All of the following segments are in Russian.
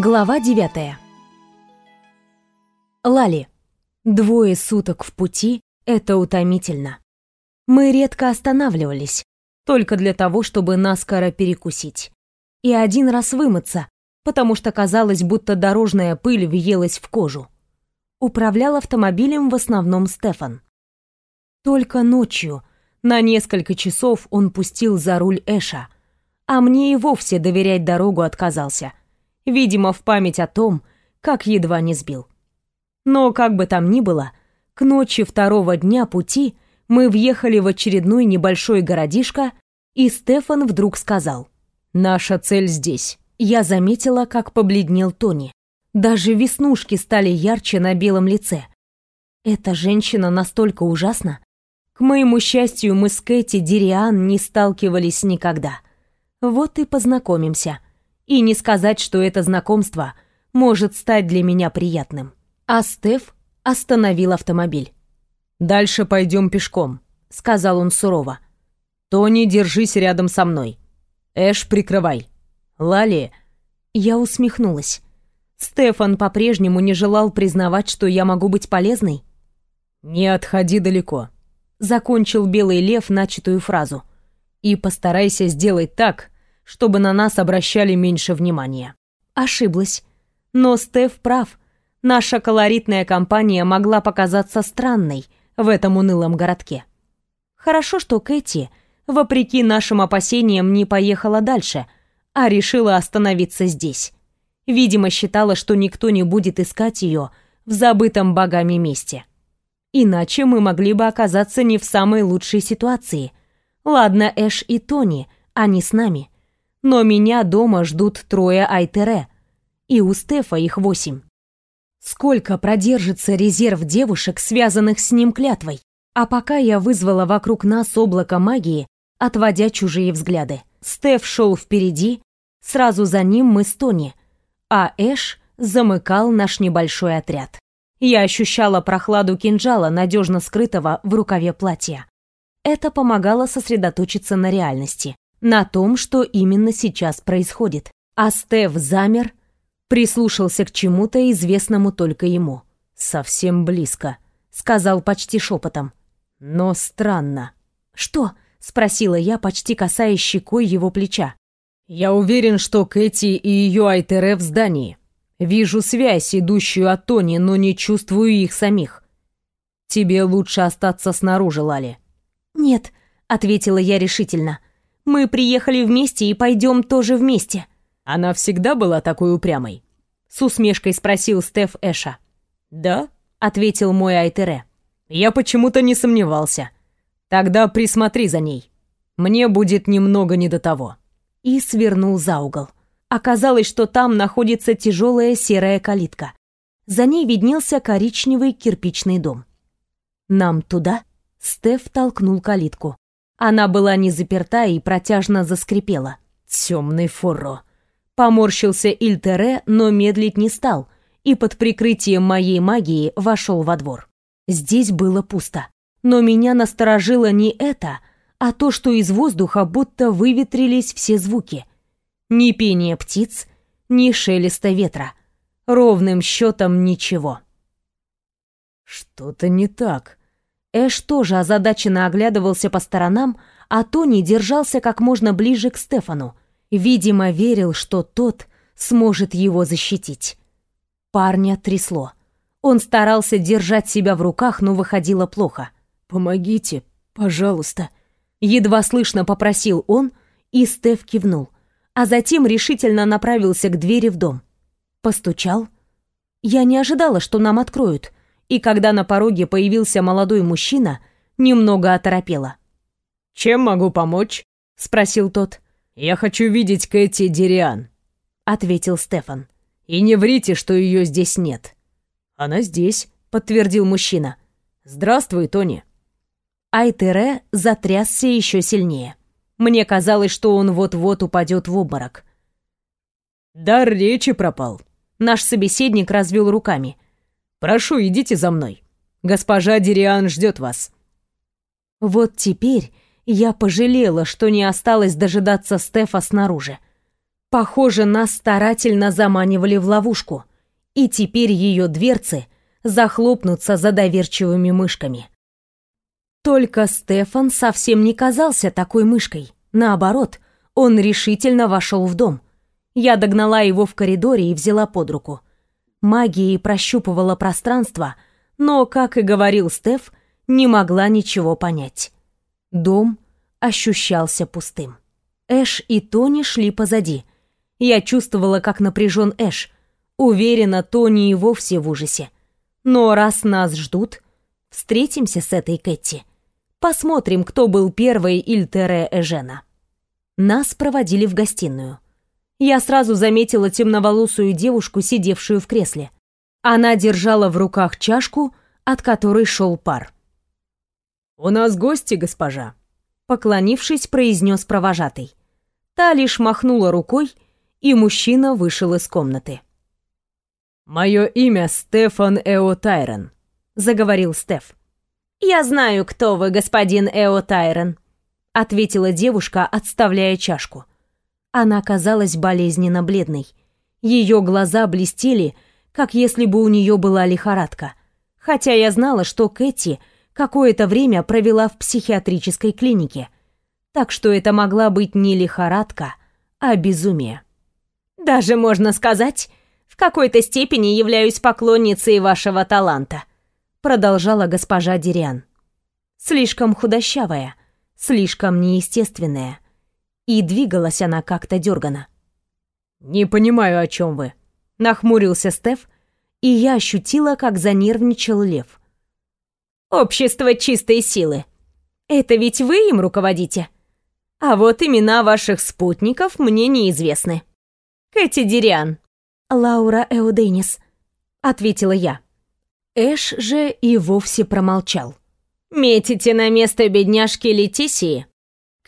Глава девятая. Лали. Двое суток в пути — это утомительно. Мы редко останавливались, только для того, чтобы наскоро перекусить. И один раз вымыться, потому что казалось, будто дорожная пыль въелась в кожу. Управлял автомобилем в основном Стефан. Только ночью, на несколько часов, он пустил за руль Эша, а мне и вовсе доверять дорогу отказался, видимо, в память о том, как едва не сбил. Но как бы там ни было, к ночи второго дня пути мы въехали в очередной небольшой городишко, и Стефан вдруг сказал «Наша цель здесь». Я заметила, как побледнел Тони. Даже веснушки стали ярче на белом лице. Эта женщина настолько ужасна. К моему счастью, мы с Кэти Дириан не сталкивались никогда. Вот и познакомимся. И не сказать, что это знакомство может стать для меня приятным. А Стеф остановил автомобиль. «Дальше пойдем пешком», — сказал он сурово. «Тони, держись рядом со мной. Эш, прикрывай. Лали...» Я усмехнулась. Стефан по-прежнему не желал признавать, что я могу быть полезной. «Не отходи далеко», — закончил Белый Лев начатую фразу. «И постарайся сделать так, чтобы на нас обращали меньше внимания». Ошиблась. Но Стеф прав. Наша колоритная компания могла показаться странной в этом унылом городке. Хорошо, что Кэти, вопреки нашим опасениям, не поехала дальше, а решила остановиться здесь. Видимо, считала, что никто не будет искать ее в забытом богами месте. Иначе мы могли бы оказаться не в самой лучшей ситуации. Ладно, Эш и Тони, они с нами. Но меня дома ждут трое Айтере, и у Стефа их восемь. Сколько продержится резерв девушек, связанных с ним клятвой? А пока я вызвала вокруг нас облако магии, отводя чужие взгляды. Стеф шел впереди, сразу за ним мы с Тони, а Эш замыкал наш небольшой отряд. Я ощущала прохладу кинжала, надежно скрытого в рукаве платья. Это помогало сосредоточиться на реальности, на том, что именно сейчас происходит. А Стеф замер, прислушался к чему-то известному только ему. «Совсем близко», — сказал почти шепотом. «Но странно». «Что?» — спросила я, почти касаясь щекой его плеча. «Я уверен, что Кэти и ее Айтере в здании. Вижу связь, идущую от Тони, но не чувствую их самих. Тебе лучше остаться снаружи, Лали». «Нет», — ответила я решительно. «Мы приехали вместе и пойдем тоже вместе». Она всегда была такой упрямой? С усмешкой спросил Стеф Эша. Да, ответил мой Айтере. Я почему-то не сомневался. Тогда присмотри за ней. Мне будет немного не до того. И свернул за угол. Оказалось, что там находится тяжелая серая калитка. За ней виднелся коричневый кирпичный дом. Нам туда? Стеф толкнул калитку. Она была не заперта и протяжно заскрипела. Темный фурро. Поморщился Ильтере, но медлить не стал и под прикрытием моей магии вошел во двор. Здесь было пусто. Но меня насторожило не это, а то, что из воздуха будто выветрились все звуки. Ни пения птиц, ни шелеста ветра. Ровным счетом ничего. «Что-то не так». Эш тоже озадаченно оглядывался по сторонам, а Тони держался как можно ближе к Стефану, Видимо, верил, что тот сможет его защитить. Парня трясло. Он старался держать себя в руках, но выходило плохо. «Помогите, пожалуйста», — едва слышно попросил он, и Стеф кивнул, а затем решительно направился к двери в дом. Постучал. Я не ожидала, что нам откроют, и когда на пороге появился молодой мужчина, немного оторопела. «Чем могу помочь?» — спросил тот. «Я хочу видеть Кэти Дириан», — ответил Стефан. «И не врите, что ее здесь нет». «Она здесь», — подтвердил мужчина. «Здравствуй, Тони». Айтере затрясся еще сильнее. Мне казалось, что он вот-вот упадет в обморок. «Дар речи пропал». Наш собеседник развел руками. «Прошу, идите за мной. Госпожа Дириан ждет вас». Вот теперь я пожалела, что не осталось дожидаться Стефа снаружи. Похоже, нас старательно заманивали в ловушку, и теперь ее дверцы захлопнутся за доверчивыми мышками. Только Стефан совсем не казался такой мышкой. Наоборот, он решительно вошел в дом. Я догнала его в коридоре и взяла под руку. Магией прощупывала пространство, но, как и говорил Стеф, не могла ничего понять. Дом ощущался пустым. Эш и Тони шли позади. Я чувствовала, как напряжен Эш. Уверена, Тони и вовсе в ужасе. Но раз нас ждут, встретимся с этой Кэти. Посмотрим, кто был первой Ильтере Эжена. Нас проводили в гостиную. Я сразу заметила темноволосую девушку, сидевшую в кресле. Она держала в руках чашку, от которой шел пар. «У нас гости, госпожа», — поклонившись, произнес провожатый. Та лишь махнула рукой, и мужчина вышел из комнаты. «Мое имя Стефан Эо Тайрон», — заговорил Стеф. «Я знаю, кто вы, господин Эо Тайрон», — ответила девушка, отставляя чашку. Она казалась болезненно бледной. Ее глаза блестели, как если бы у нее была лихорадка. Хотя я знала, что Кэти какое-то время провела в психиатрической клинике. Так что это могла быть не лихорадка, а безумие. «Даже можно сказать, в какой-то степени являюсь поклонницей вашего таланта», продолжала госпожа Дириан. Слишком худощавая, слишком неестественная. И двигалась она как-то дергано. «Не понимаю, о чем вы», — нахмурился Стеф, и я ощутила, как занервничал лев. Общество чистой силы. Это ведь вы им руководите? А вот имена ваших спутников мне неизвестны. Кэти Дириан. Лаура Эуденис, ответила я. Эш же и вовсе промолчал. Метите на место бедняжки Летисии?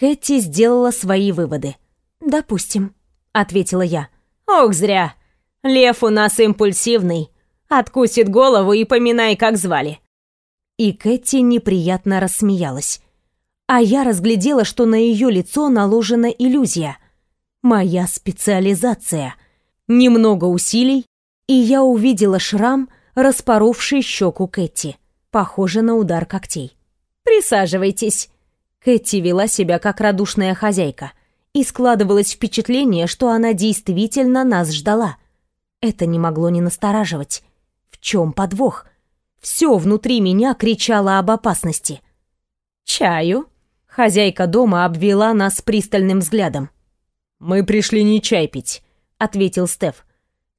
Кэти сделала свои выводы. Допустим, ответила я. Ох, зря. Лев у нас импульсивный. Откусит голову и поминай, как звали и Кэти неприятно рассмеялась. А я разглядела, что на ее лицо наложена иллюзия. Моя специализация. Немного усилий, и я увидела шрам, распоровший щеку Кэти. Похоже на удар когтей. «Присаживайтесь». Кэти вела себя как радушная хозяйка, и складывалось впечатление, что она действительно нас ждала. Это не могло не настораживать. В чем подвох? Все внутри меня кричало об опасности. «Чаю?» Хозяйка дома обвела нас пристальным взглядом. «Мы пришли не чай пить», — ответил Стеф.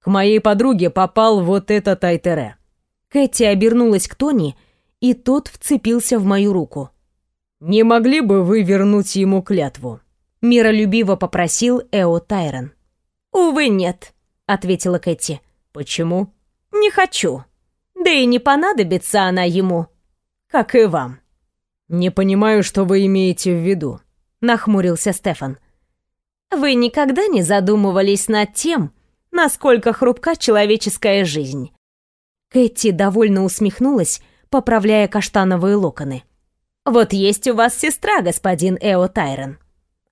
«К моей подруге попал вот этот Айтере». Кэти обернулась к Тони, и тот вцепился в мою руку. «Не могли бы вы вернуть ему клятву?» Миролюбиво попросил Эо Тайрон. «Увы, нет», — ответила Кэти. «Почему?» «Не хочу», да и не понадобится она ему, как и вам. Не понимаю, что вы имеете в виду, нахмурился Стефан. Вы никогда не задумывались над тем, насколько хрупка человеческая жизнь? Кэти довольно усмехнулась, поправляя каштановые локоны. Вот есть у вас сестра, господин Эо Тайрон.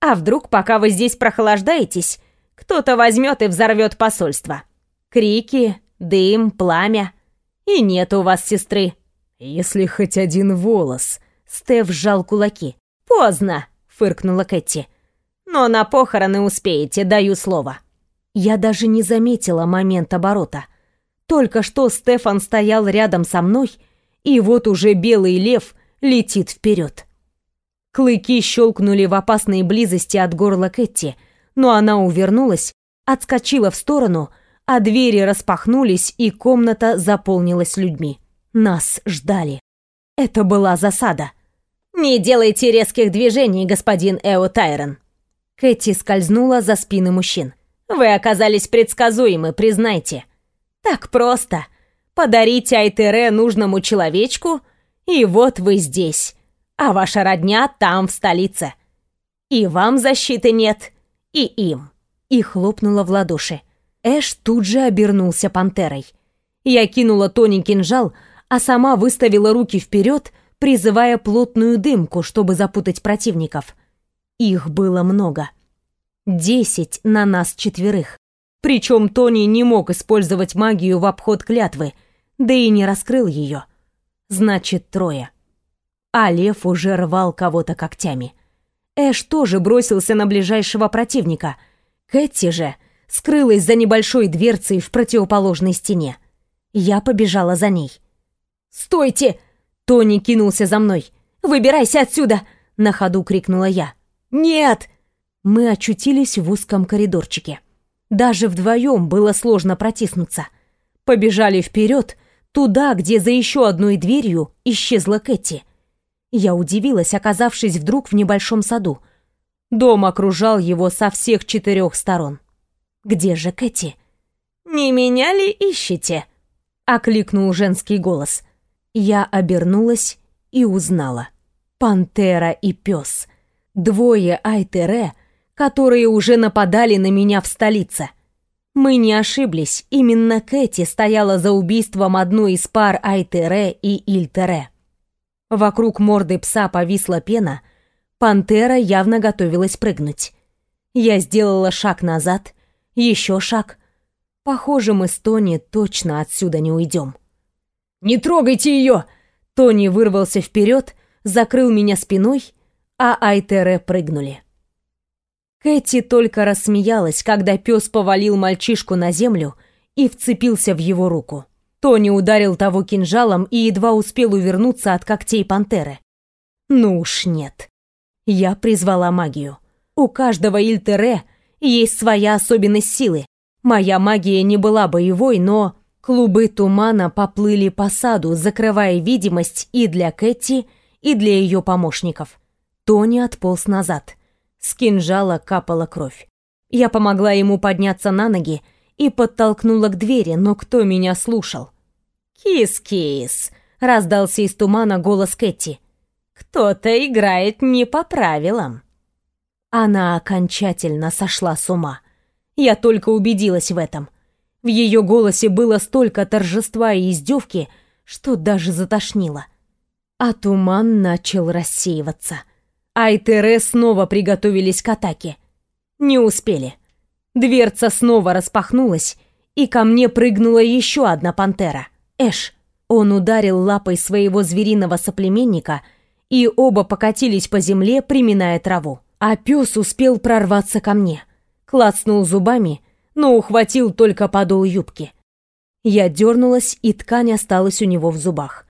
А вдруг, пока вы здесь прохлаждаетесь, кто-то возьмет и взорвет посольство? Крики, дым, пламя. И нет у вас сестры. Если хоть один волос. Стеф сжал кулаки. Поздно, фыркнула Кэти. Но на похороны успеете, даю слово. Я даже не заметила момент оборота. Только что Стефан стоял рядом со мной, и вот уже белый лев летит вперед. Клыки щелкнули в опасной близости от горла Кэти, но она увернулась, отскочила в сторону, а двери распахнулись, и комната заполнилась людьми. Нас ждали. Это была засада. «Не делайте резких движений, господин Эо Тайрон!» Кэти скользнула за спины мужчин. «Вы оказались предсказуемы, признайте. Так просто. Подарите Айтере нужному человечку, и вот вы здесь, а ваша родня там, в столице. И вам защиты нет, и им». И хлопнула в ладоши. Эш тут же обернулся пантерой. Я кинула Тони кинжал, а сама выставила руки вперед, призывая плотную дымку, чтобы запутать противников. Их было много. Десять на нас четверых. Причем Тони не мог использовать магию в обход клятвы, да и не раскрыл ее. Значит, трое. А лев уже рвал кого-то когтями. Эш тоже бросился на ближайшего противника. Кэти же скрылась за небольшой дверцей в противоположной стене. Я побежала за ней. «Стойте!» Тони кинулся за мной. «Выбирайся отсюда!» На ходу крикнула я. «Нет!» Мы очутились в узком коридорчике. Даже вдвоем было сложно протиснуться. Побежали вперед, туда, где за еще одной дверью исчезла Кэти. Я удивилась, оказавшись вдруг в небольшом саду. Дом окружал его со всех четырех сторон. «Где же Кэти?» «Не меня ли ищете?» — окликнул женский голос. Я обернулась и узнала. Пантера и пес. Двое Айтере, которые уже нападали на меня в столице. Мы не ошиблись, именно Кэти стояла за убийством одной из пар Айтере и Ильтере. Вокруг морды пса повисла пена, пантера явно готовилась прыгнуть. Я сделала шаг назад, еще шаг. Похоже, мы с Тони точно отсюда не уйдем. «Не трогайте ее!» Тони вырвался вперед, закрыл меня спиной, а Айтере прыгнули. Кэти только рассмеялась, когда пес повалил мальчишку на землю и вцепился в его руку. Тони ударил того кинжалом и едва успел увернуться от когтей пантеры. Ну уж нет. Я призвала магию. У каждого Ильтере есть своя особенность силы. Моя магия не была боевой, но Клубы тумана поплыли по саду, закрывая видимость и для Кэти, и для ее помощников. Тони отполз назад. С кинжала капала кровь. Я помогла ему подняться на ноги и подтолкнула к двери, но кто меня слушал? «Кис-кис!» — раздался из тумана голос Кэти. «Кто-то играет не по правилам». Она окончательно сошла с ума. Я только убедилась в этом — в ее голосе было столько торжества и издевки, что даже затошнило. А туман начал рассеиваться. Айтере снова приготовились к атаке. Не успели. Дверца снова распахнулась, и ко мне прыгнула еще одна пантера. Эш. Он ударил лапой своего звериного соплеменника, и оба покатились по земле, приминая траву. А пес успел прорваться ко мне. Клацнул зубами — но ухватил только подол юбки. Я дернулась, и ткань осталась у него в зубах.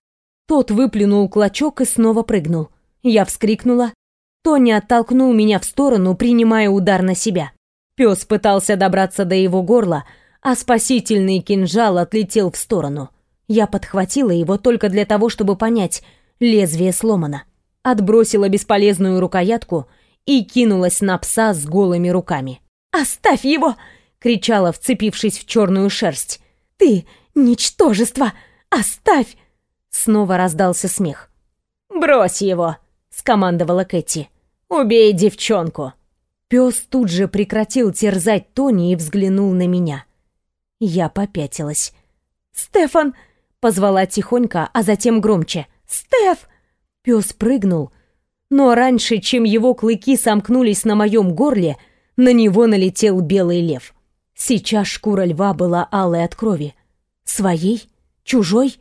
Тот выплюнул клочок и снова прыгнул. Я вскрикнула. Тони оттолкнул меня в сторону, принимая удар на себя. Пес пытался добраться до его горла, а спасительный кинжал отлетел в сторону. Я подхватила его только для того, чтобы понять, лезвие сломано. Отбросила бесполезную рукоятку и кинулась на пса с голыми руками. «Оставь его!» кричала, вцепившись в черную шерсть. «Ты — ничтожество! Оставь!» Снова раздался смех. «Брось его!» — скомандовала Кэти. «Убей девчонку!» Пес тут же прекратил терзать Тони и взглянул на меня. Я попятилась. «Стефан!» — позвала тихонько, а затем громче. «Стеф!» Пес прыгнул, но раньше, чем его клыки сомкнулись на моем горле, на него налетел белый лев. Сейчас шкура льва была алой от крови. Своей? Чужой?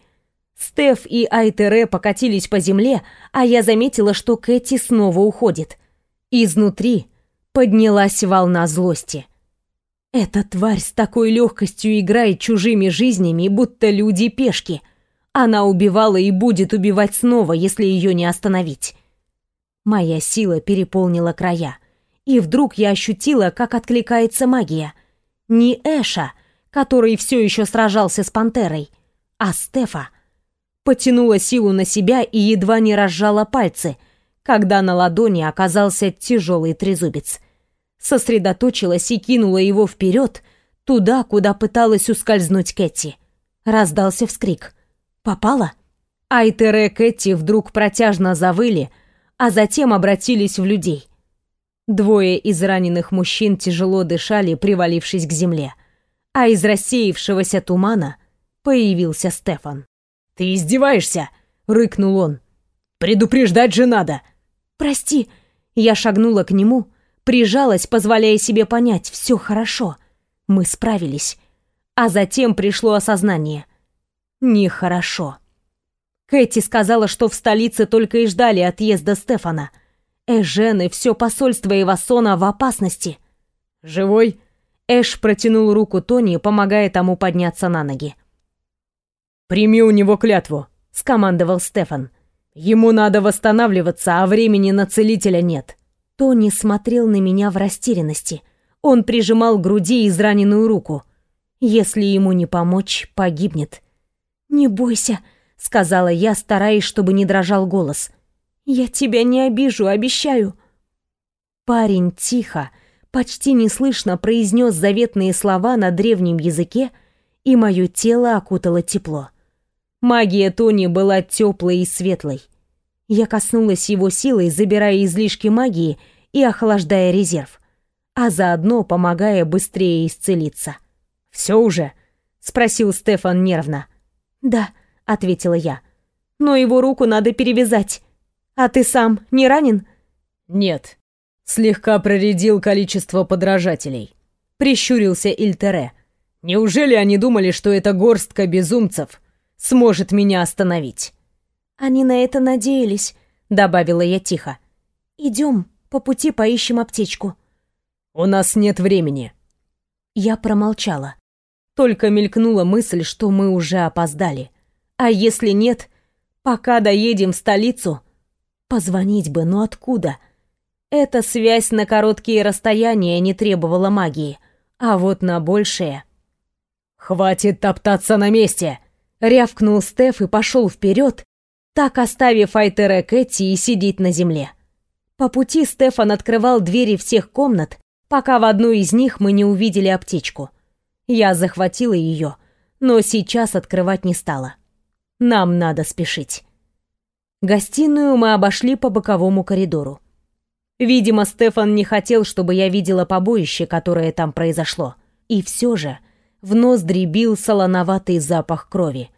Стеф и Айтере покатились по земле, а я заметила, что Кэти снова уходит. Изнутри поднялась волна злости. Эта тварь с такой легкостью играет чужими жизнями, будто люди пешки. Она убивала и будет убивать снова, если ее не остановить. Моя сила переполнила края, и вдруг я ощутила, как откликается магия — не Эша, который все еще сражался с пантерой, а Стефа. Потянула силу на себя и едва не разжала пальцы, когда на ладони оказался тяжелый трезубец. Сосредоточилась и кинула его вперед, туда, куда пыталась ускользнуть Кэти. Раздался вскрик. «Попала?» Айтере Кэти вдруг протяжно завыли, а затем обратились в людей. Двое из раненых мужчин тяжело дышали, привалившись к земле. А из рассеявшегося тумана появился Стефан. «Ты издеваешься?» — рыкнул он. «Предупреждать же надо!» «Прости!» — я шагнула к нему, прижалась, позволяя себе понять, все хорошо. Мы справились. А затем пришло осознание. Нехорошо. Кэти сказала, что в столице только и ждали отъезда Стефана. Эжен и все посольство Ивасона в опасности. «Живой?» Эш протянул руку Тони, помогая тому подняться на ноги. «Прими у него клятву», — скомандовал Стефан. «Ему надо восстанавливаться, а времени на целителя нет». Тони смотрел на меня в растерянности. Он прижимал к груди израненную руку. Если ему не помочь, погибнет. «Не бойся», — сказала я, стараясь, чтобы не дрожал голос. «Я тебя не обижу, обещаю». Парень тихо, почти неслышно произнес заветные слова на древнем языке, и мое тело окутало тепло. Магия Тони была теплой и светлой. Я коснулась его силой, забирая излишки магии и охлаждая резерв, а заодно помогая быстрее исцелиться. «Все уже?» — спросил Стефан нервно. «Да», — ответила я. «Но его руку надо перевязать. А ты сам не ранен?» «Нет», Слегка проредил количество подражателей. Прищурился Ильтере. Неужели они думали, что эта горстка безумцев сможет меня остановить? Они на это надеялись, добавила я тихо. Идем, по пути поищем аптечку. У нас нет времени. Я промолчала. Только мелькнула мысль, что мы уже опоздали. А если нет, пока доедем в столицу, позвонить бы, но откуда? Эта связь на короткие расстояния не требовала магии, а вот на большее... «Хватит топтаться на месте!» — рявкнул Стеф и пошел вперед, так оставив Айтера Кэти и сидеть на земле. По пути Стефан открывал двери всех комнат, пока в одну из них мы не увидели аптечку. Я захватила ее, но сейчас открывать не стала. Нам надо спешить. Гостиную мы обошли по боковому коридору. Видимо, Стефан не хотел, чтобы я видела побоище, которое там произошло. И все же в нос дребил солоноватый запах крови.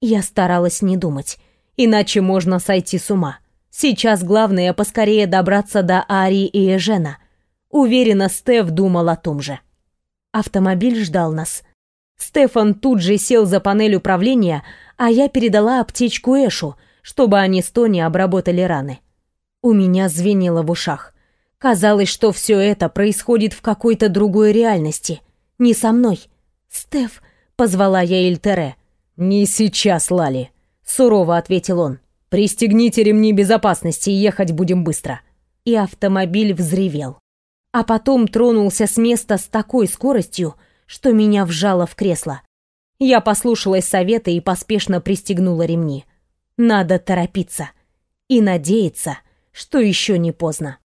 Я старалась не думать, иначе можно сойти с ума. Сейчас главное поскорее добраться до Ари и Эжена. Уверена, Стеф думал о том же. Автомобиль ждал нас. Стефан тут же сел за панель управления, а я передала аптечку Эшу, чтобы они с Тони обработали раны. У меня звенело в ушах. Казалось, что все это происходит в какой-то другой реальности. Не со мной. «Стеф», — позвала я Ильтере. «Не сейчас, Лали», — сурово ответил он. «Пристегните ремни безопасности и ехать будем быстро». И автомобиль взревел. А потом тронулся с места с такой скоростью, что меня вжало в кресло. Я послушалась совета и поспешно пристегнула ремни. Надо торопиться. И надеяться, что еще не поздно.